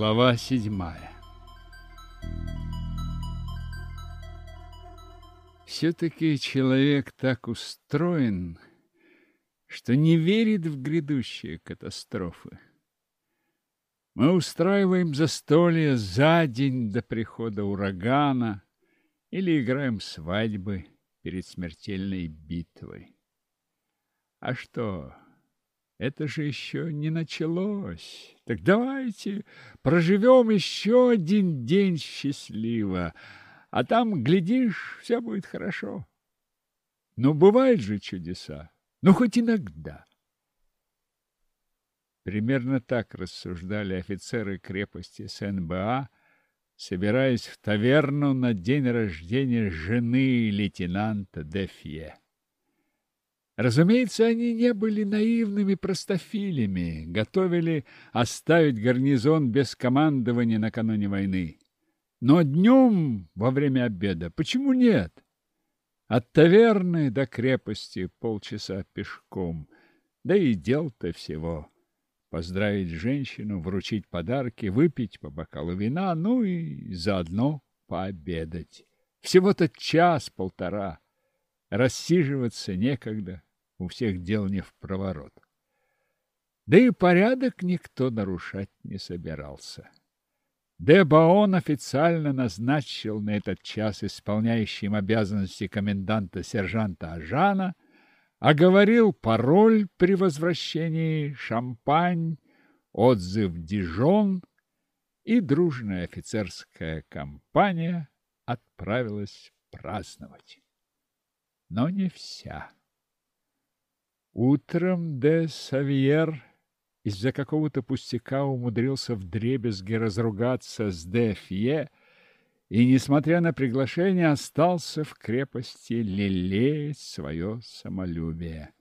Глава седьмая Все-таки человек так устроен, что не верит в грядущие катастрофы. Мы устраиваем застолье за день до прихода урагана или играем свадьбы перед смертельной битвой. А что, это же еще не началось. Так давайте проживем еще один день счастливо, а там, глядишь, все будет хорошо. Но бывают же чудеса, ну хоть иногда. Примерно так рассуждали офицеры крепости СНБА, собираясь в таверну на день рождения жены лейтенанта Дефье. Разумеется, они не были наивными простофилями, готовили оставить гарнизон без командования накануне войны. Но днем, во время обеда, почему нет? От таверны до крепости полчаса пешком, да и дел-то всего. Поздравить женщину, вручить подарки, выпить по бокалу вина, ну и заодно пообедать. Всего-то час-полтора. Рассиживаться некогда, у всех дел не в проворот. Да и порядок никто нарушать не собирался. Дебаон официально назначил на этот час исполняющим обязанности коменданта сержанта Ажана, оговорил пароль при возвращении, шампань, отзыв Дижон, и дружная офицерская компания отправилась праздновать. Но не вся. Утром де Савьер из-за какого-то пустяка умудрился вдребезги разругаться с де Фье и, несмотря на приглашение, остался в крепости лелеять свое самолюбие.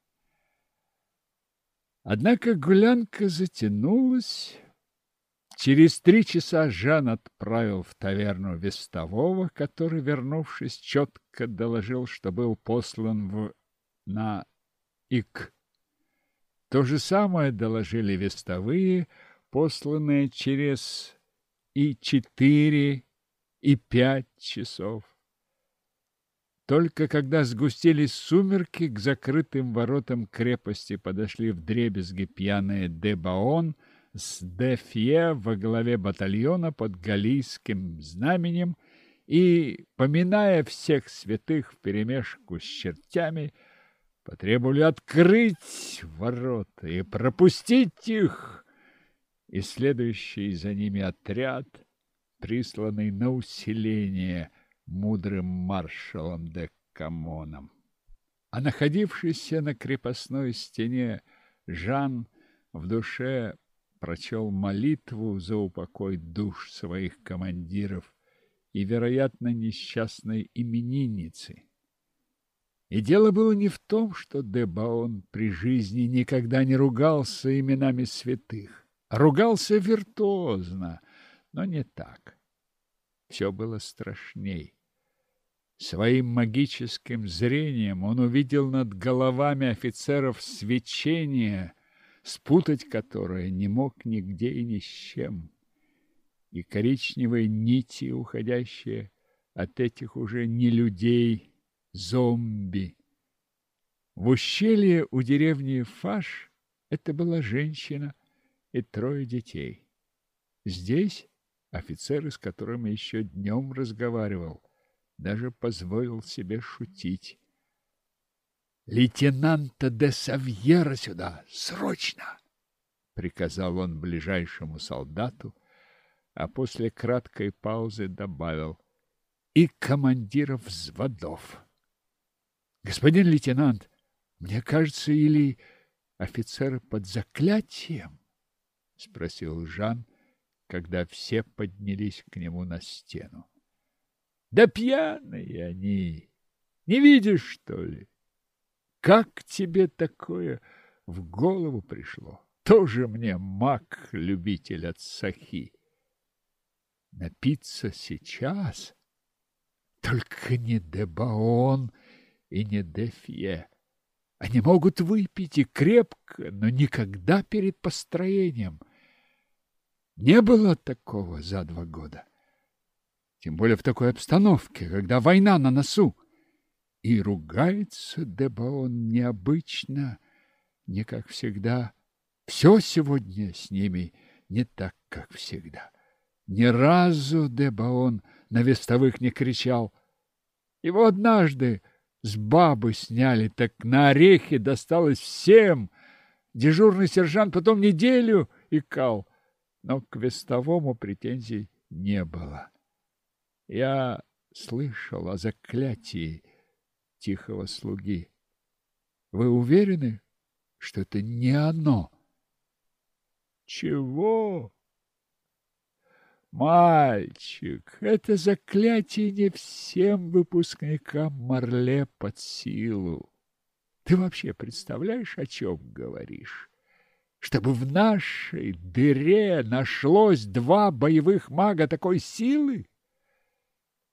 Однако гулянка затянулась. Через три часа Жан отправил в таверну вестового, который, вернувшись, четко доложил, что был послан в... на ик. То же самое доложили вестовые, посланные через и четыре, и пять часов. Только когда сгустились сумерки, к закрытым воротам крепости подошли вдребезги пьяные Дебаон с Дефье во главе батальона под галийским знаменем и, поминая всех святых вперемешку с чертями, потребовали открыть ворота и пропустить их, и следующий за ними отряд, присланный на усиление мудрым маршалом де Камоном. А находившийся на крепостной стене Жан в душе прочел молитву за упокой душ своих командиров и, вероятно, несчастной именинницы. И дело было не в том, что Дебаон при жизни никогда не ругался именами святых. Ругался виртуозно, но не так. Все было страшней. Своим магическим зрением он увидел над головами офицеров свечение, спутать которое не мог нигде и ни с чем. И коричневые нити, уходящие от этих уже не людей, зомби. В ущелье у деревни Фаш это была женщина и трое детей. Здесь офицер, с которым еще днем разговаривал, даже позволил себе шутить. «Лейтенанта де Савьера сюда! Срочно!» — приказал он ближайшему солдату, а после краткой паузы добавил «и командиров взводов». Господин лейтенант, мне кажется, или офицер под заклятием? спросил Жан, когда все поднялись к нему на стену. Да пьяные они. Не видишь, что ли? Как тебе такое в голову пришло? Тоже мне маг-любитель от сахи. Напиться сейчас? Только не Дебаон и не Дефье. Они могут выпить и крепко, но никогда перед построением. Не было такого за два года. Тем более в такой обстановке, когда война на носу. И ругается Дебаон необычно, не как всегда. Все сегодня с ними не так, как всегда. Ни разу Дебаон на вестовых не кричал. Его однажды с бабы сняли, так на орехи досталось всем. Дежурный сержант потом неделю икал, но к вестовому претензий не было. Я слышал о заклятии тихого слуги. Вы уверены, что это не оно? Чего? Мальчик, это заклятие не всем выпускникам Марле под силу. Ты вообще представляешь, о чем говоришь? Чтобы в нашей дыре нашлось два боевых мага такой силы?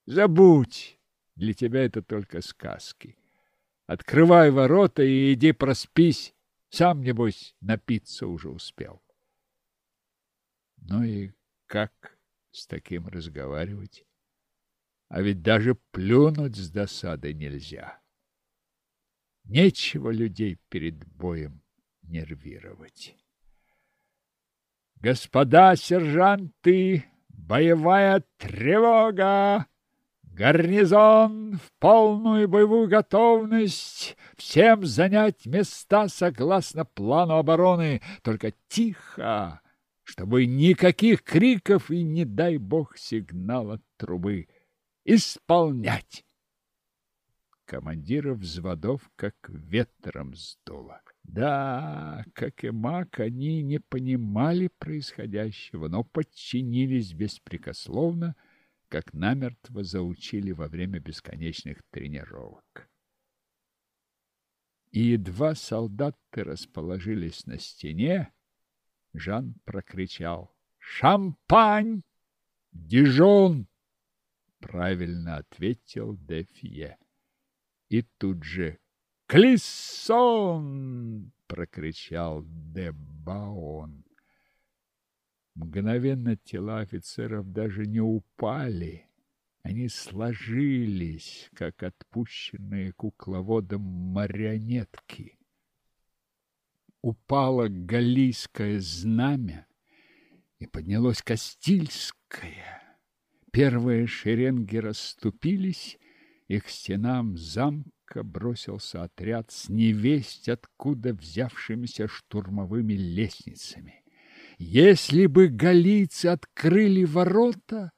Забудь, для тебя это только сказки. Открывай ворота и иди проспись. Сам, небось, напиться уже успел. Ну и как с таким разговаривать? А ведь даже плюнуть с досады нельзя. Нечего людей перед боем нервировать. Господа сержанты, боевая тревога! Гарнизон в полную боевую готовность, всем занять места согласно плану обороны, только тихо, чтобы никаких криков и, не дай бог, сигнала трубы. Исполнять! Командиров взводов как ветром сдуло. Да, как и маг, они не понимали происходящего, но подчинились беспрекословно, как намертво заучили во время бесконечных тренировок. И едва солдаты расположились на стене, Жан прокричал «Шампань! Дижон!» Правильно ответил Дефье. И тут же «Клиссон!» прокричал Дебаон. Мгновенно тела офицеров даже не упали. Они сложились, как отпущенные кукловодом марионетки. Упало галийское знамя, и поднялось Кастильское. Первые шеренги расступились, и к стенам замка бросился отряд с невесть откуда взявшимися штурмовыми лестницами. Если бы галийцы открыли ворота,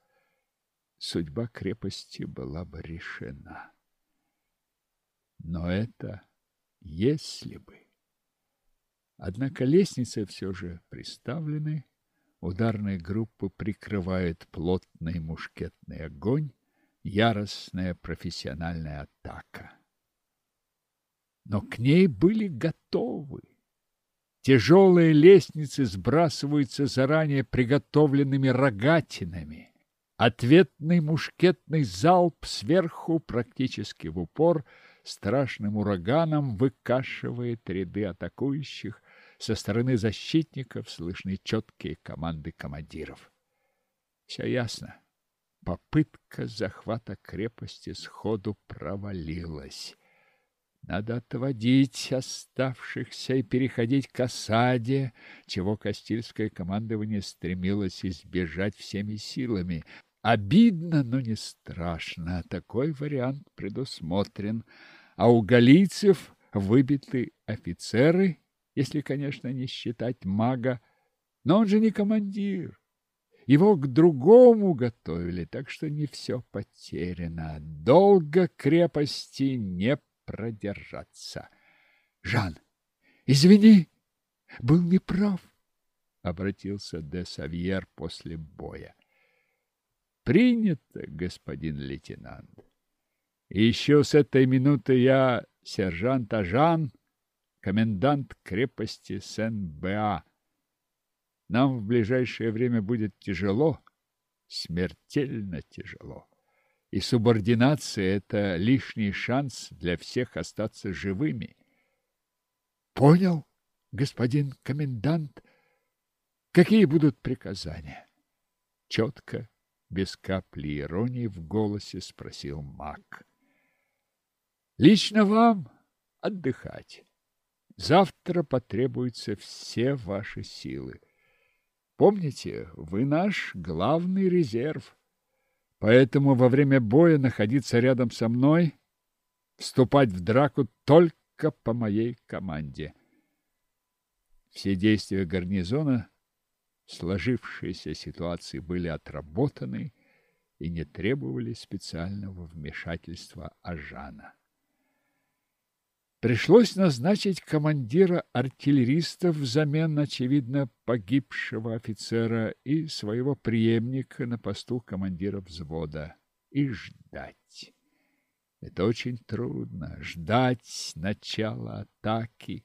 судьба крепости была бы решена. Но это если бы. Однако лестницы все же приставлены, ударные группы прикрывают плотный мушкетный огонь, яростная профессиональная атака. Но к ней были готовы. Тяжелые лестницы сбрасываются заранее приготовленными рогатинами. Ответный мушкетный залп сверху практически в упор страшным ураганом выкашивает ряды атакующих. Со стороны защитников слышны четкие команды командиров. Все ясно. Попытка захвата крепости сходу провалилась. Надо отводить оставшихся и переходить к осаде, чего Кастильское командование стремилось избежать всеми силами. Обидно, но не страшно. Такой вариант предусмотрен. А у галийцев выбиты офицеры, если, конечно, не считать мага. Но он же не командир. Его к другому готовили, так что не все потеряно. Долго крепости не продержаться. Жан, извини, был неправ, обратился де Савьер после боя. Принято, господин лейтенант. И еще с этой минуты я сержант Ажан, комендант крепости Сен-Беа. Нам в ближайшее время будет тяжело, смертельно тяжело. И субординация – это лишний шанс для всех остаться живыми. Понял, господин комендант? Какие будут приказания? Четко, без капли иронии в голосе спросил маг. Лично вам отдыхать. Завтра потребуются все ваши силы. Помните, вы наш главный резерв. Поэтому во время боя находиться рядом со мной, вступать в драку только по моей команде. Все действия гарнизона в сложившейся ситуации были отработаны и не требовали специального вмешательства Ажана. Пришлось назначить командира артиллеристов взамен, очевидно, погибшего офицера и своего преемника на посту командира взвода. И ждать. Это очень трудно – ждать начала атаки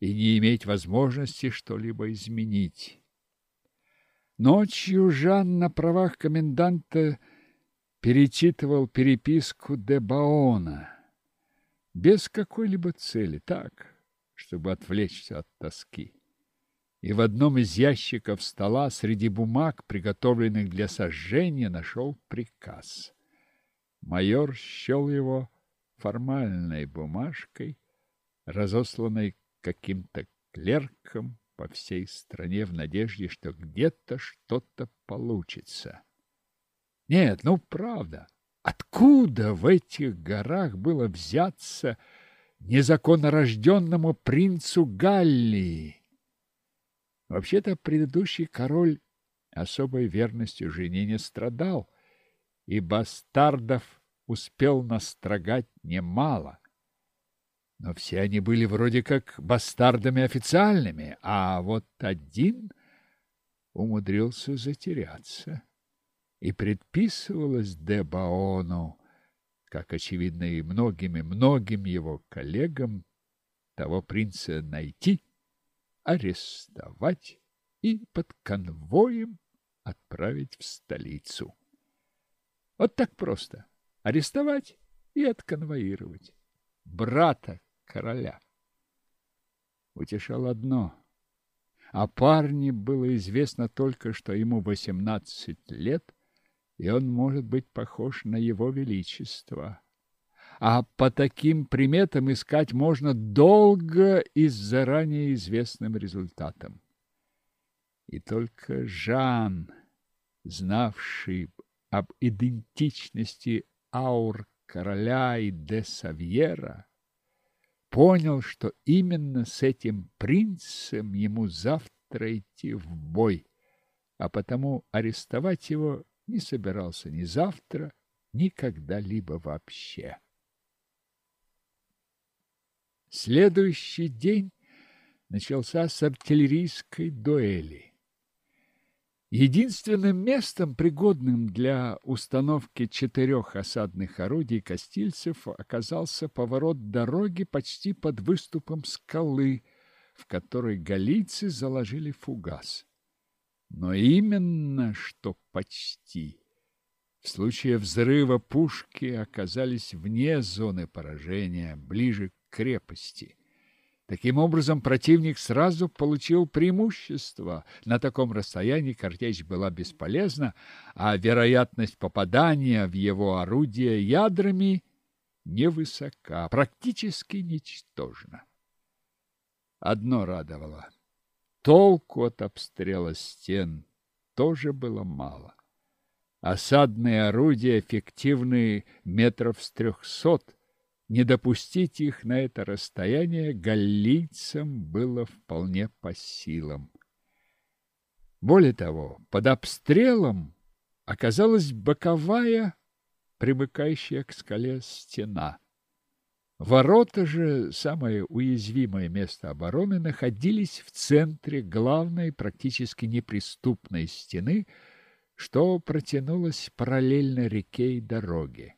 и не иметь возможности что-либо изменить. Ночью Жан на правах коменданта перечитывал переписку де Баона – без какой-либо цели, так, чтобы отвлечься от тоски. И в одном из ящиков стола среди бумаг, приготовленных для сожжения, нашел приказ. Майор счел его формальной бумажкой, разосланной каким-то клерком по всей стране в надежде, что где-то что-то получится. Нет, ну правда. Откуда в этих горах было взяться незаконнорожденному принцу Галлии? Вообще-то предыдущий король особой верностью жене не страдал, и бастардов успел настрогать немало. Но все они были вроде как бастардами официальными, а вот один умудрился затеряться и предписывалось Дебаону, как, очевидно, и многими-многим его коллегам, того принца найти, арестовать и под конвоем отправить в столицу. Вот так просто. Арестовать и отконвоировать. Брата короля. Утешало одно. О парне было известно только, что ему восемнадцать лет, и он может быть похож на его величество. А по таким приметам искать можно долго и с заранее известным результатом. И только Жан, знавший об идентичности аур короля и де Савьера, понял, что именно с этим принцем ему завтра идти в бой, а потому арестовать его не собирался ни завтра, ни когда-либо вообще. Следующий день начался с артиллерийской дуэли. Единственным местом, пригодным для установки четырех осадных орудий костильцев, оказался поворот дороги почти под выступом скалы, в которой галийцы заложили фугас. Но именно что почти. В случае взрыва пушки оказались вне зоны поражения, ближе к крепости. Таким образом, противник сразу получил преимущество. На таком расстоянии картечь была бесполезна, а вероятность попадания в его орудие ядрами невысока, практически ничтожна. Одно радовало. Толку от обстрела стен тоже было мало. Осадные орудия эффективны метров с трехсот. Не допустить их на это расстояние галлийцам было вполне по силам. Более того, под обстрелом оказалась боковая, примыкающая к скале стена. Ворота же, самое уязвимое место обороны, находились в центре главной практически неприступной стены, что протянулась параллельно реке и дороге.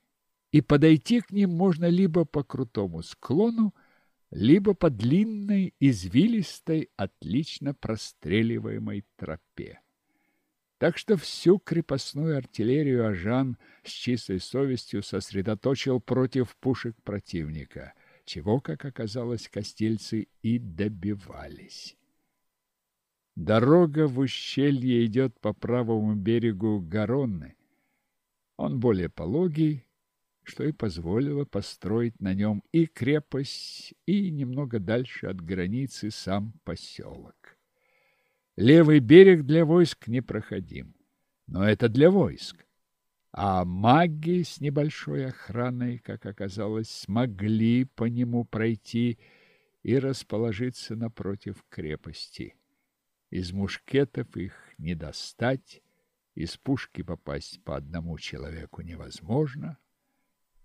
И подойти к ним можно либо по крутому склону, либо по длинной, извилистой, отлично простреливаемой тропе. Так что всю крепостную артиллерию Ажан с чистой совестью сосредоточил против пушек противника, чего, как оказалось, костильцы и добивались. Дорога в ущелье идет по правому берегу Гаронны. Он более пологий, что и позволило построить на нем и крепость, и немного дальше от границы сам поселок. Левый берег для войск непроходим, но это для войск. А маги с небольшой охраной, как оказалось, смогли по нему пройти и расположиться напротив крепости. Из мушкетов их не достать, из пушки попасть по одному человеку невозможно.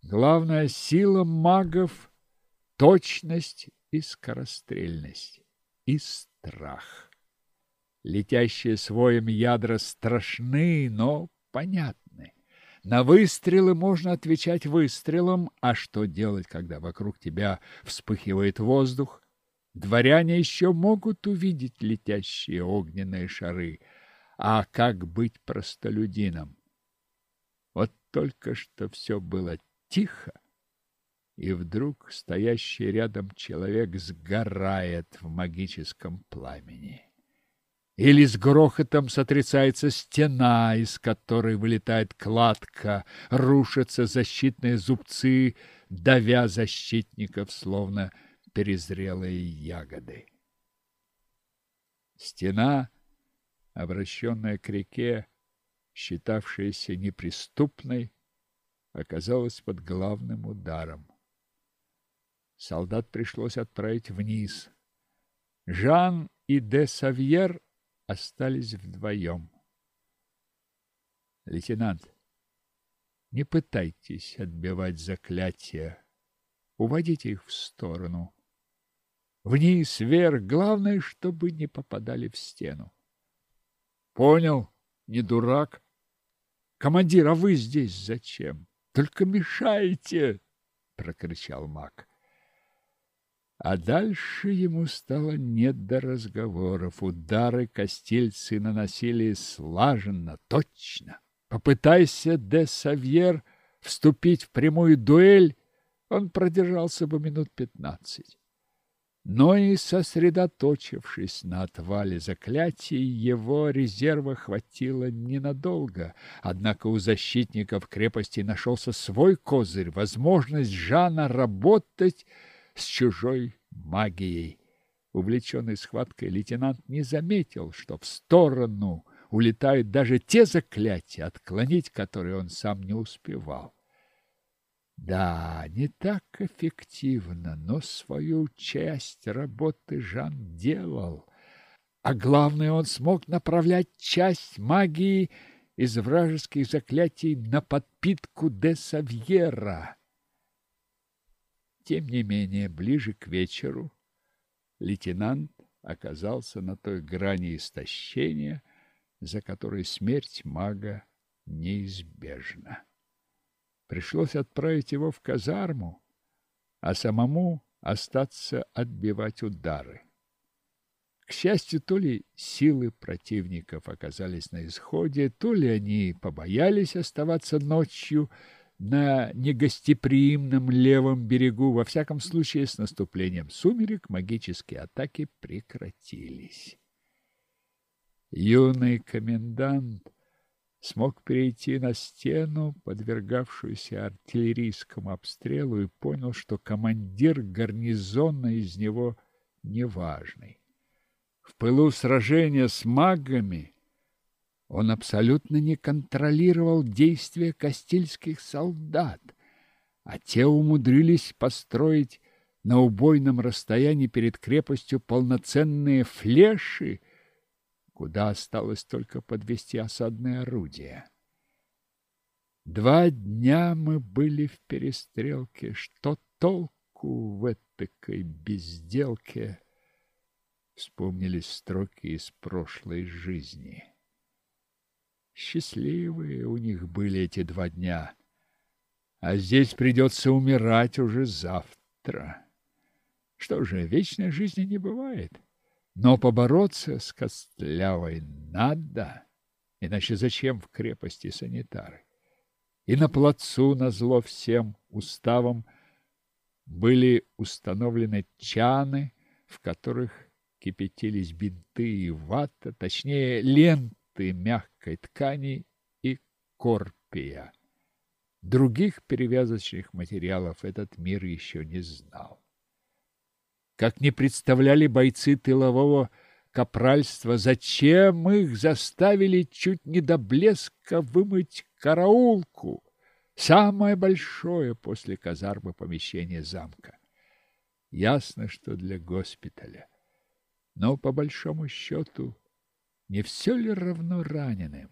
Главная сила магов — точность и скорострельность, и страх. Летящие своим ядра страшны, но понятны. На выстрелы можно отвечать выстрелом, а что делать, когда вокруг тебя вспыхивает воздух? Дворяне еще могут увидеть летящие огненные шары, а как быть простолюдинам? Вот только что все было тихо, и вдруг стоящий рядом человек сгорает в магическом пламени. Или с грохотом сотрясается стена, из которой вылетает кладка, рушатся защитные зубцы, давя защитников, словно перезрелые ягоды. Стена, обращенная к реке, считавшаяся неприступной, оказалась под главным ударом. Солдат пришлось отправить вниз. Жан и де Савьер остались вдвоем. Лейтенант, не пытайтесь отбивать заклятия. Уводите их в сторону. Вниз, вверх, главное, чтобы не попадали в стену. Понял, не дурак. Командир, а вы здесь зачем? Только мешаете, прокричал маг. А дальше ему стало не до разговоров. Удары костельцы наносили слаженно, точно. Попытайся де Савьер вступить в прямую дуэль, он продержался бы минут пятнадцать. Но и сосредоточившись на отвале заклятий, его резерва хватило ненадолго. Однако у защитников крепости нашелся свой козырь, возможность Жана работать с чужой магией. Увлеченный схваткой, лейтенант не заметил, что в сторону улетают даже те заклятия, отклонить которые он сам не успевал. Да, не так эффективно, но свою часть работы Жан делал. А главное, он смог направлять часть магии из вражеских заклятий на подпитку де Савьера. Тем не менее, ближе к вечеру лейтенант оказался на той грани истощения, за которой смерть мага неизбежна. Пришлось отправить его в казарму, а самому остаться отбивать удары. К счастью, то ли силы противников оказались на исходе, то ли они побоялись оставаться ночью на негостеприимном левом берегу. Во всяком случае, с наступлением сумерек магические атаки прекратились. Юный комендант смог перейти на стену, подвергавшуюся артиллерийскому обстрелу, и понял, что командир гарнизона из него неважный. В пылу сражения с магами он абсолютно не контролировал действия кастильских солдат, а те умудрились построить на убойном расстоянии перед крепостью полноценные флеши, куда осталось только подвести осадное орудие. Два дня мы были в перестрелке. Что толку в этой безделке? Вспомнились строки из прошлой жизни. Счастливые у них были эти два дня. А здесь придется умирать уже завтра. Что же, вечной жизни не бывает. Но побороться с Костлявой надо, иначе зачем в крепости санитары? И на плацу, назло всем уставам, были установлены чаны, в которых кипятились бинты и вата, точнее ленты мягкой ткани и корпия. Других перевязочных материалов этот мир еще не знал. Как не представляли бойцы тылового капральства, зачем их заставили чуть не до блеска вымыть караулку, самое большое после казармы помещение замка. Ясно, что для госпиталя. Но, по большому счету, не все ли равно раненым?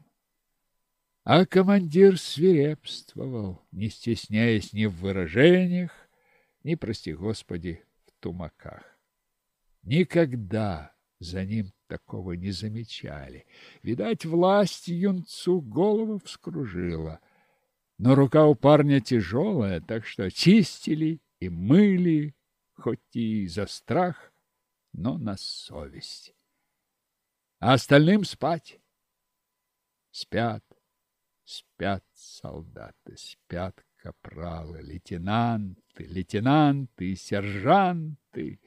А командир свирепствовал, не стесняясь ни в выражениях, ни, прости господи, в тумаках. Никогда за ним такого не замечали. Видать, власть юнцу голову вскружила. Но рука у парня тяжелая, так что чистили и мыли, хоть и за страх, но на совесть. А остальным спать. Спят, спят солдаты, спят капралы, лейтенанты, лейтенанты сержанты.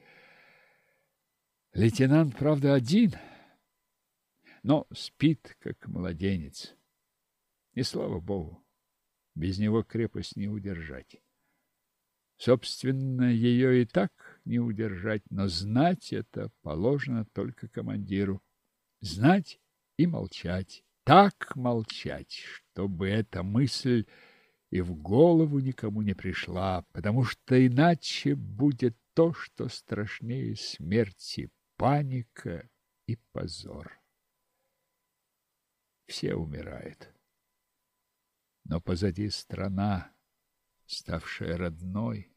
Лейтенант, правда, один, но спит, как младенец. И слава богу, без него крепость не удержать. Собственно, ее и так не удержать, но знать это положено только командиру. Знать и молчать, так молчать, чтобы эта мысль и в голову никому не пришла, потому что иначе будет то, что страшнее смерти паника и позор. Все умирают. Но позади страна, ставшая родной,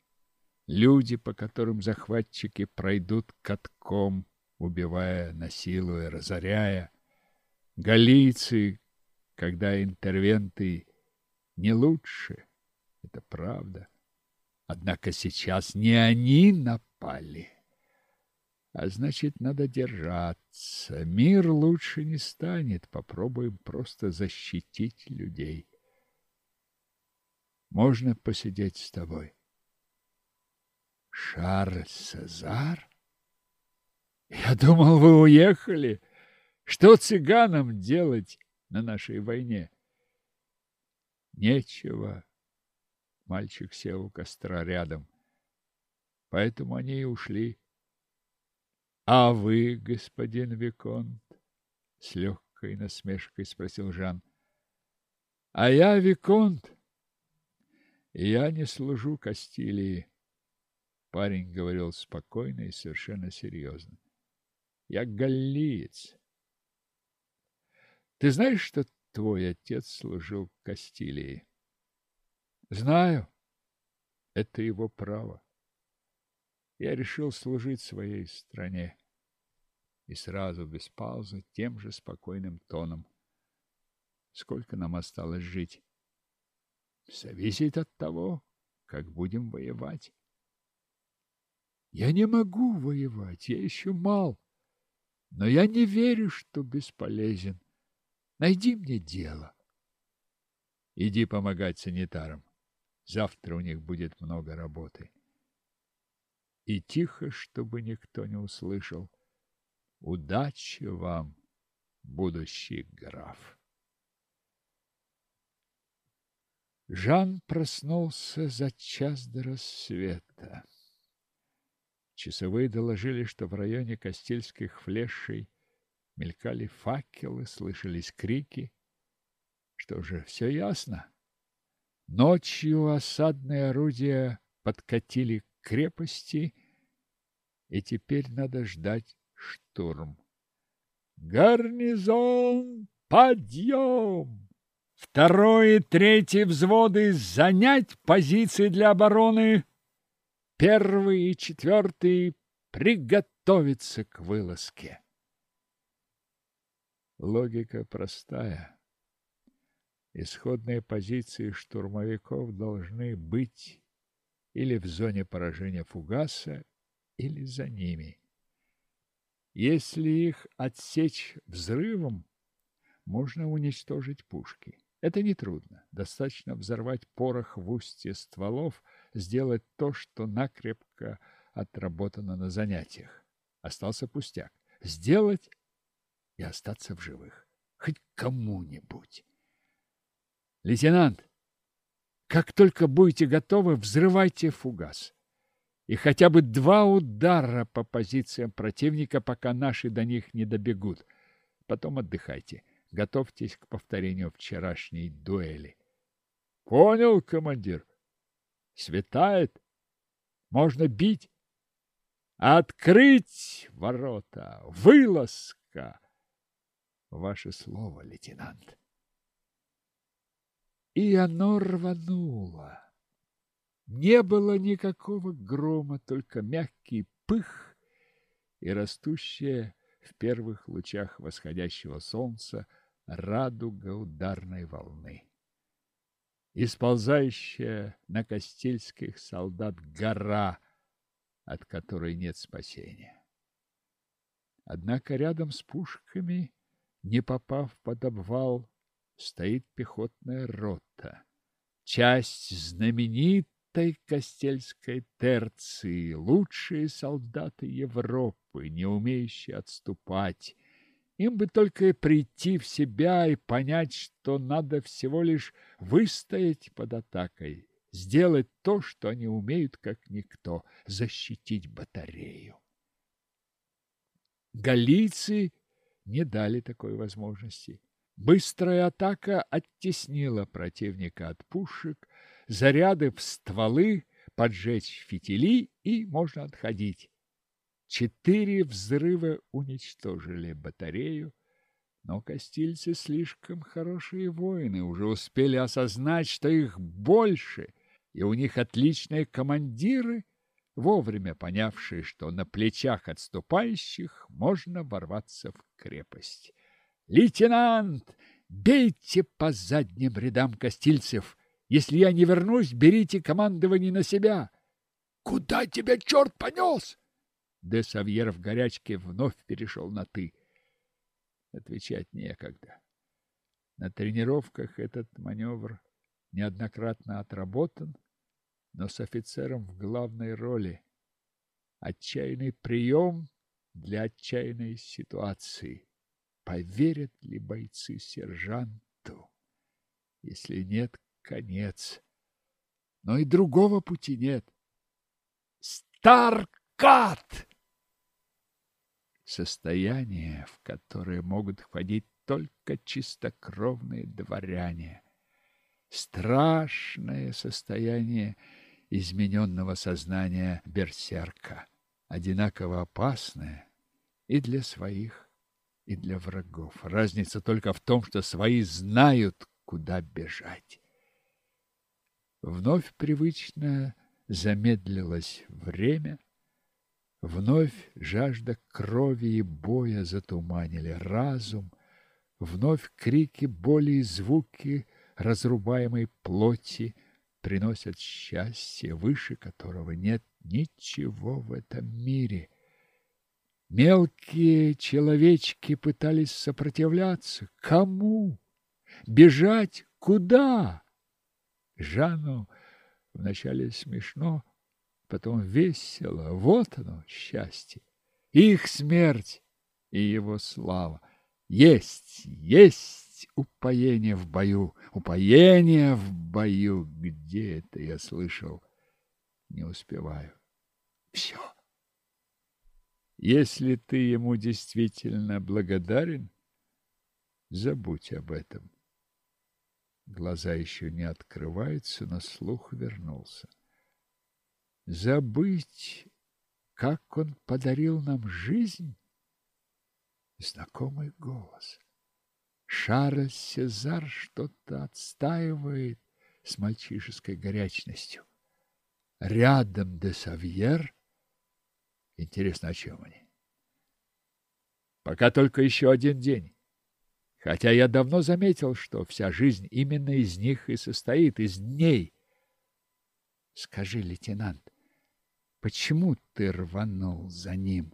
люди, по которым захватчики пройдут катком, убивая, насилуя, разоряя, галийцы, когда интервенты не лучше, это правда. Однако сейчас не они напали. А значит, надо держаться. Мир лучше не станет. Попробуем просто защитить людей. Можно посидеть с тобой? Шарль Сезар? Я думал, вы уехали. Что цыганам делать на нашей войне? Нечего. Мальчик сел у костра рядом. Поэтому они и ушли. А вы, господин Виконт? С легкой насмешкой спросил Жан. А я Виконт. Я не служу Кастилии. Парень говорил спокойно и совершенно серьезно. Я галлиец. Ты знаешь, что твой отец служил Кастилии? Знаю. Это его право. Я решил служить своей стране и сразу без паузы тем же спокойным тоном. Сколько нам осталось жить? Зависит от того, как будем воевать. Я не могу воевать, я еще мал. Но я не верю, что бесполезен. Найди мне дело. Иди помогать санитарам. Завтра у них будет много работы. И тихо, чтобы никто не услышал. Удачи вам, будущий граф. Жан проснулся за час до рассвета. Часовые доложили, что в районе Костельских флешей мелькали факелы, слышались крики. Что же, все ясно. Ночью осадные орудия подкатили к крепости, и теперь надо ждать штурм. Гарнизон, подъем! Второй и третий взводы занять позиции для обороны. Первый и четвертый приготовиться к вылазке. Логика простая. Исходные позиции штурмовиков должны быть или в зоне поражения фугаса, или за ними. Если их отсечь взрывом, можно уничтожить пушки. Это нетрудно. Достаточно взорвать порох в устье стволов, сделать то, что накрепко отработано на занятиях. Остался пустяк. сделать и остаться в живых. Хоть кому-нибудь. Лейтенант, как только будете готовы, взрывайте фугас. И хотя бы два удара по позициям противника, пока наши до них не добегут. Потом отдыхайте. Готовьтесь к повторению вчерашней дуэли. Понял, командир? Светает. Можно бить. Открыть ворота! Вылазка! Ваше слово, лейтенант. И оно рвануло. Не было никакого грома, только мягкий пых и растущая в первых лучах восходящего солнца радуга ударной волны. Исползающая на Костельских солдат гора — от которой нет спасения. Однако рядом с пушками, не попав под обвал, стоит пехотная рота. Часть знаменитой Костельской терции, лучшие солдаты Европы, не умеющие отступать. Им бы только прийти в себя и понять, что надо всего лишь выстоять под атакой, сделать то, что они умеют как никто – защитить батарею. Галийцы не дали такой возможности. Быстрая атака оттеснила противника от пушек, заряды в стволы, поджечь фитили и можно отходить. Четыре взрыва уничтожили батарею, но костильцы слишком хорошие воины, уже успели осознать, что их больше – и у них отличные командиры, вовремя понявшие, что на плечах отступающих можно ворваться в крепость. «Лейтенант, бейте по задним рядам костильцев! Если я не вернусь, берите командование на себя!» «Куда тебя черт понес?» Де Савьер в горячке вновь перешел на «ты». Отвечать некогда. На тренировках этот маневр неоднократно отработан, но с офицером в главной роли. Отчаянный прием для отчаянной ситуации. Поверят ли бойцы сержанту? Если нет, конец. Но и другого пути нет. Старкат! Состояние, в которое могут входить только чистокровные дворяне – страшное состояние измененного сознания берсерка, одинаково опасное и для своих, и для врагов. Разница только в том, что свои знают, куда бежать. Вновь привычно замедлилось время, вновь жажда крови и боя затуманили разум, вновь крики боли и звуки – разрубаемой плоти приносят счастье, выше которого нет ничего в этом мире. Мелкие человечки пытались сопротивляться. Кому? Бежать куда? Жанну вначале смешно, потом весело. Вот оно, счастье. Их смерть и его слава. Есть, есть! упоение в бою, упоение в бою. Где это я слышал? Не успеваю. Все. Если ты ему действительно благодарен, забудь об этом. Глаза еще не открываются, но слух вернулся. Забыть, как он подарил нам жизнь? Знакомый голос. Шара Сезар что-то отстаивает с мальчишеской горячностью. Рядом де Савьер. Интересно, о чем они? Пока только еще один день. Хотя я давно заметил, что вся жизнь именно из них и состоит, из дней. Скажи, лейтенант, почему ты рванул за ним?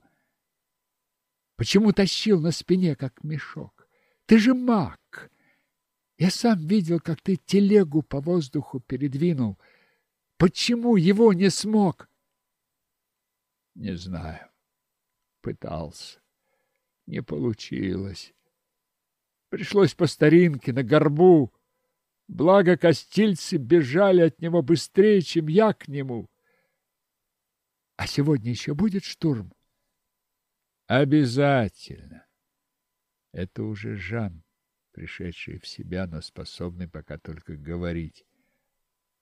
Почему тащил на спине, как мешок? Ты же маг. Я сам видел, как ты телегу по воздуху передвинул. Почему его не смог? Не знаю. Пытался. не получилось. Пришлось по старинке, на горбу. Благо костильцы бежали от него быстрее, чем я к нему. А сегодня еще будет штурм? Обязательно. Это уже Жан, пришедший в себя, но способный пока только говорить.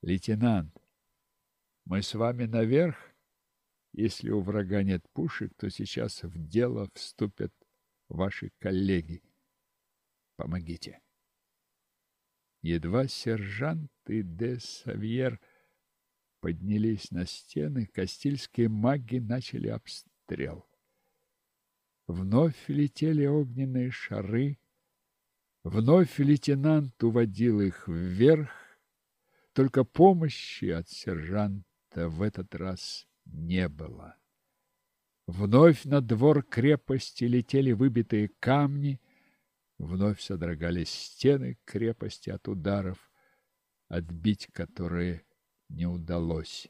Лейтенант, мы с вами наверх? Если у врага нет пушек, то сейчас в дело вступят ваши коллеги. Помогите. Едва сержант и де Савьер поднялись на стены, кастильские маги начали обстрел. Вновь летели огненные шары, вновь лейтенант уводил их вверх, только помощи от сержанта в этот раз не было. Вновь на двор крепости летели выбитые камни, вновь содрогались стены крепости от ударов, отбить которые не удалось.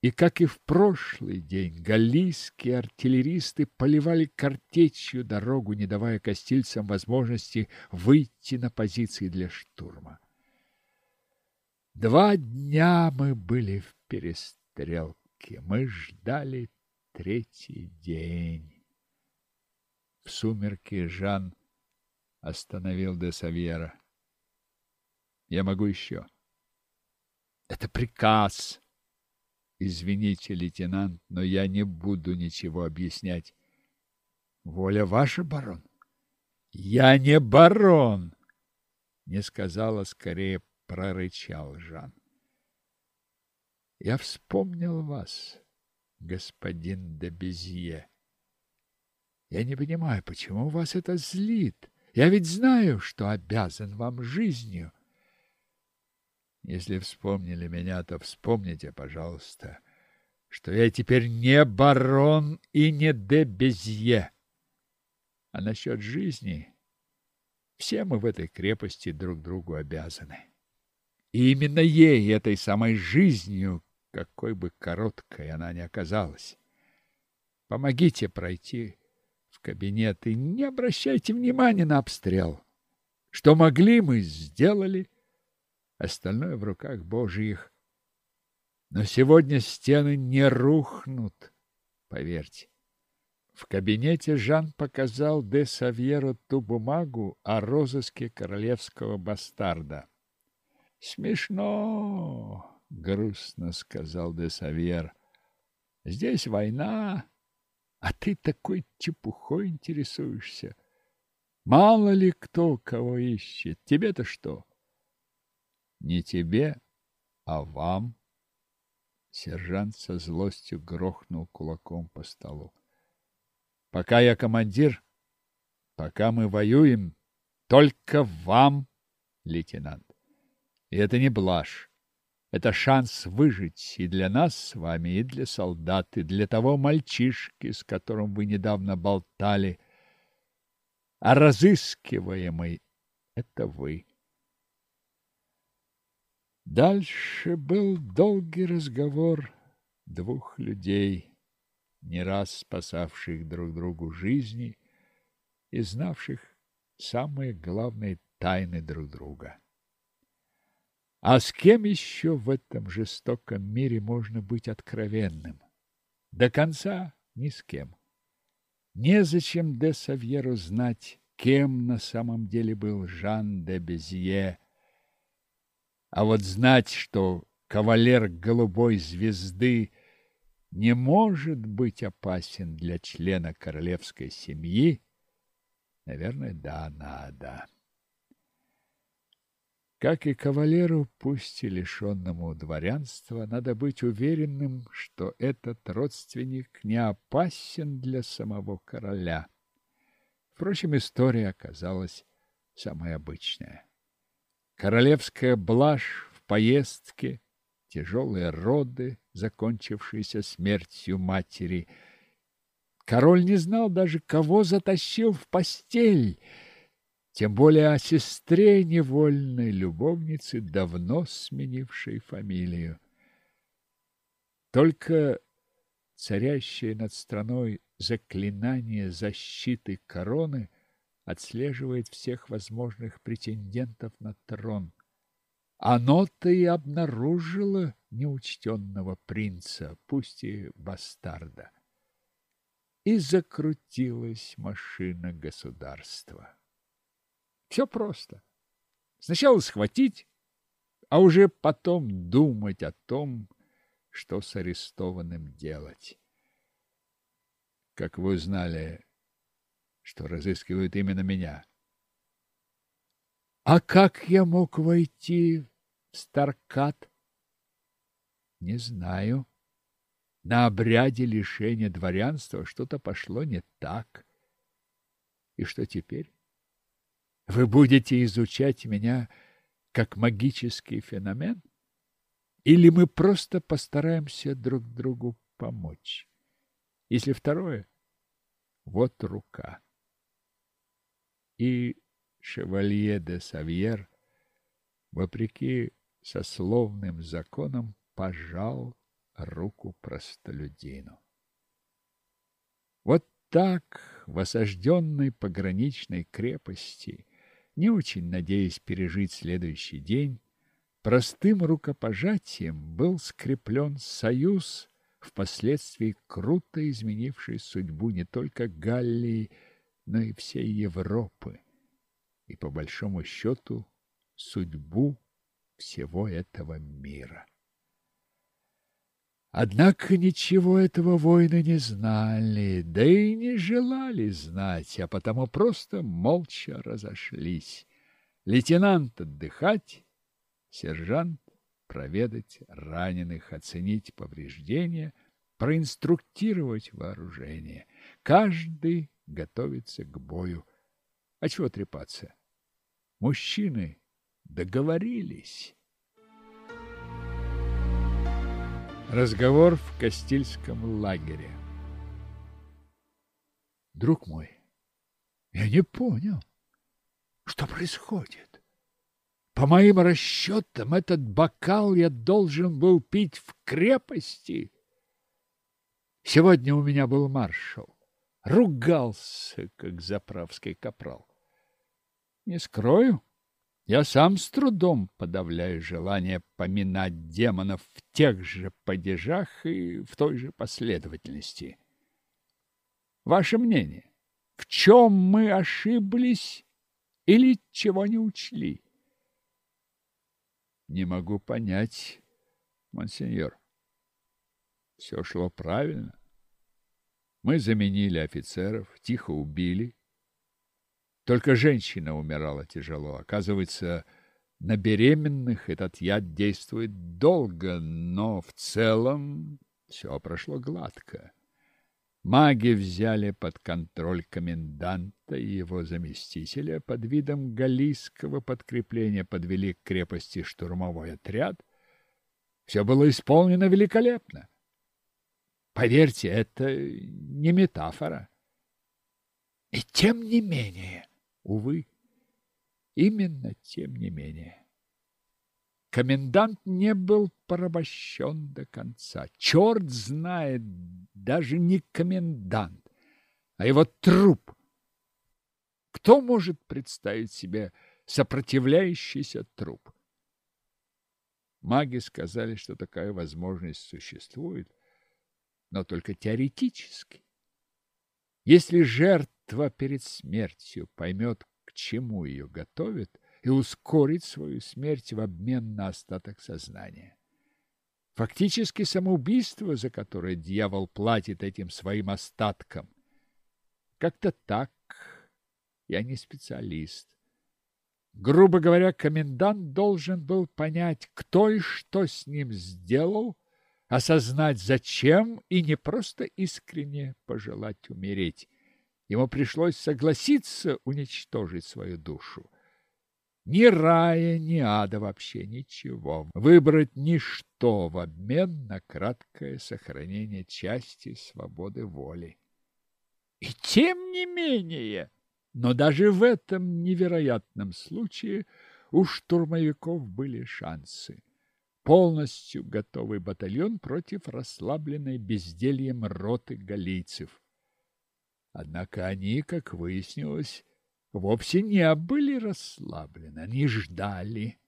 И, как и в прошлый день, галлийские артиллеристы поливали картечью дорогу, не давая костильцам возможности выйти на позиции для штурма. Два дня мы были в перестрелке, мы ждали третий день. В сумерки Жан остановил де Савьера. Я могу еще. Это приказ. Извините, лейтенант, но я не буду ничего объяснять. Воля ваша, барон. Я не барон, не сказала, скорее прорычал Жан. Я вспомнил вас, господин де Безье. Я не понимаю, почему вас это злит. Я ведь знаю, что обязан вам жизнью. Если вспомнили меня, то вспомните, пожалуйста, что я теперь не барон и не де Безье. А насчет жизни все мы в этой крепости друг другу обязаны. И именно ей, этой самой жизнью, какой бы короткой она ни оказалась, помогите пройти в кабинет и не обращайте внимания на обстрел. Что могли, мы сделали, остальное в руках Божьих. Но сегодня стены не рухнут, поверьте. В кабинете Жан показал де Савьеру ту бумагу о розыске королевского бастарда. Смешно, грустно сказал де Савьер. Здесь война, а ты такой чепухой интересуешься. Мало ли кто кого ищет. Тебе-то что? Не тебе, а вам. Сержант со злостью грохнул кулаком по столу. Пока я командир, пока мы воюем, только вам, лейтенант. И это не блажь. Это шанс выжить и для нас с вами, и для солдат, и для того мальчишки, с которым вы недавно болтали. А разыскиваемый — это вы. Дальше был долгий разговор двух людей, не раз спасавших друг другу жизни и знавших самые главные тайны друг друга. А с кем еще в этом жестоком мире можно быть откровенным? До конца ни с кем. Незачем де Савьеру знать, кем на самом деле был Жан де Безье. А вот знать, что кавалер голубой звезды не может быть опасен для члена королевской семьи, наверное, да, надо. Как и кавалеру, пусть и лишенному дворянства, надо быть уверенным, что этот родственник не опасен для самого короля. Впрочем, история оказалась самая обычная. Королевская блажь в поездке, тяжелые роды, закончившиеся смертью матери. Король не знал даже, кого затащил в постель — тем более о сестре невольной любовницы, давно сменившей фамилию. Только царящее над страной заклинание защиты короны отслеживает всех возможных претендентов на трон. Оно-то и обнаружило неучтенного принца, пусть и бастарда. И закрутилась машина государства. Все просто. Сначала схватить, а уже потом думать о том, что с арестованным делать. Как вы узнали, что разыскивают именно меня? А как я мог войти в Старкат? Не знаю. На обряде лишения дворянства что-то пошло не так. И что теперь? Вы будете изучать меня как магический феномен? Или мы просто постараемся друг другу помочь? Если второе, вот рука. И шевалье де Савьер, вопреки сословным законам, пожал руку простолюдину. Вот так в осажденной пограничной крепости не очень надеясь пережить следующий день, простым рукопожатием был скреплен союз, впоследствии круто изменивший судьбу не только Галлии, но и всей Европы, и, по большому счету, судьбу всего этого мира. Однако ничего этого воины не знали, да и не желали знать, а потому просто молча разошлись. Лейтенант отдыхать, сержант проведать раненых, оценить повреждения, проинструктировать вооружение. Каждый готовится к бою. А чего трепаться? Мужчины договорились. Разговор в Кастильском лагере. Друг мой, я не понял, что происходит. По моим расчетам, этот бокал я должен был пить в крепости. Сегодня у меня был маршал. Ругался, как заправский капрал. Не скрою, я сам с трудом подавляю желание поминать демонов в тех же падежах и в той же последовательности. Ваше мнение, в чем мы ошиблись или чего не учли? Не могу понять, монсеньор. Все шло правильно. Мы заменили офицеров, тихо убили, только женщина умирала тяжело. Оказывается, на беременных этот яд действует долго, но в целом все прошло гладко. Маги взяли под контроль коменданта и его заместителя под видом галлийского подкрепления подвели к крепости штурмовой отряд. Все было исполнено великолепно. Поверьте, это не метафора. И тем не менее Увы, именно тем не менее. Комендант не был порабощен до конца. Черт знает, даже не комендант, а его труп. Кто может представить себе сопротивляющийся труп? Маги сказали, что такая возможность существует, но только теоретически. Если жертва перед смертью поймет, к чему ее готовит, и ускорит свою смерть в обмен на остаток сознания. Фактически самоубийство, за которое дьявол платит этим своим остаткам. Как-то так. Я не специалист. Грубо говоря, комендант должен был понять, кто и что с ним сделал, осознать зачем и не просто искренне пожелать умереть. Ему пришлось согласиться уничтожить свою душу. Ни рая, ни ада вообще ничего. Выбрать ничто в обмен на краткое сохранение части свободы воли. И тем не менее, но даже в этом невероятном случае у штурмовиков были шансы полностью готовый батальон против расслабленной бездельем роты галийцев. Однако они, как выяснилось, вовсе не были расслаблены, они ждали.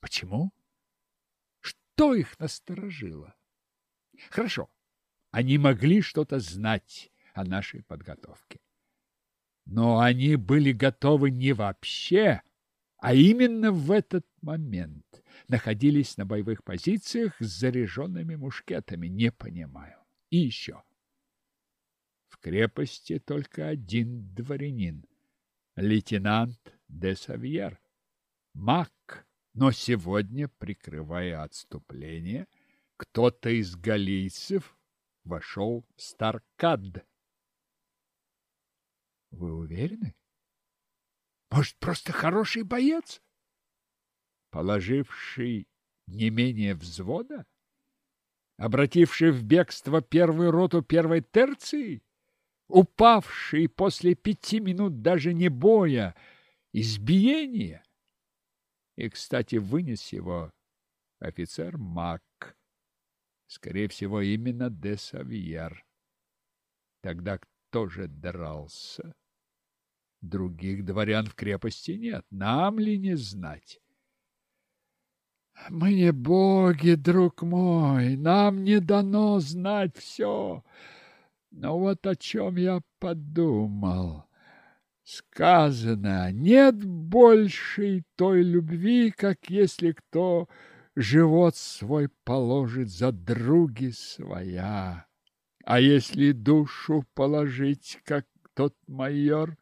Почему? Что их насторожило? Хорошо, они могли что-то знать о нашей подготовке. Но они были готовы не вообще, а именно в этот момент находились на боевых позициях с заряженными мушкетами. Не понимаю. И еще. В крепости только один дворянин – лейтенант де Савьер, маг, но сегодня, прикрывая отступление, кто-то из галийцев вошел в Старкад. Вы уверены? Может, просто хороший боец? Положивший не менее взвода? Обративший в бегство первую роту первой терции? Упавший после пяти минут даже не боя, избиения? И, кстати, вынес его офицер Мак. Скорее всего, именно де Савьер. Тогда кто же дрался? Других дворян в крепости нет. Нам ли не знать? Мы не боги, друг мой, нам не дано знать все. Но вот о чем я подумал. Сказано, нет большей той любви, как если кто живот свой положит за други своя. А если душу положить, как тот майор,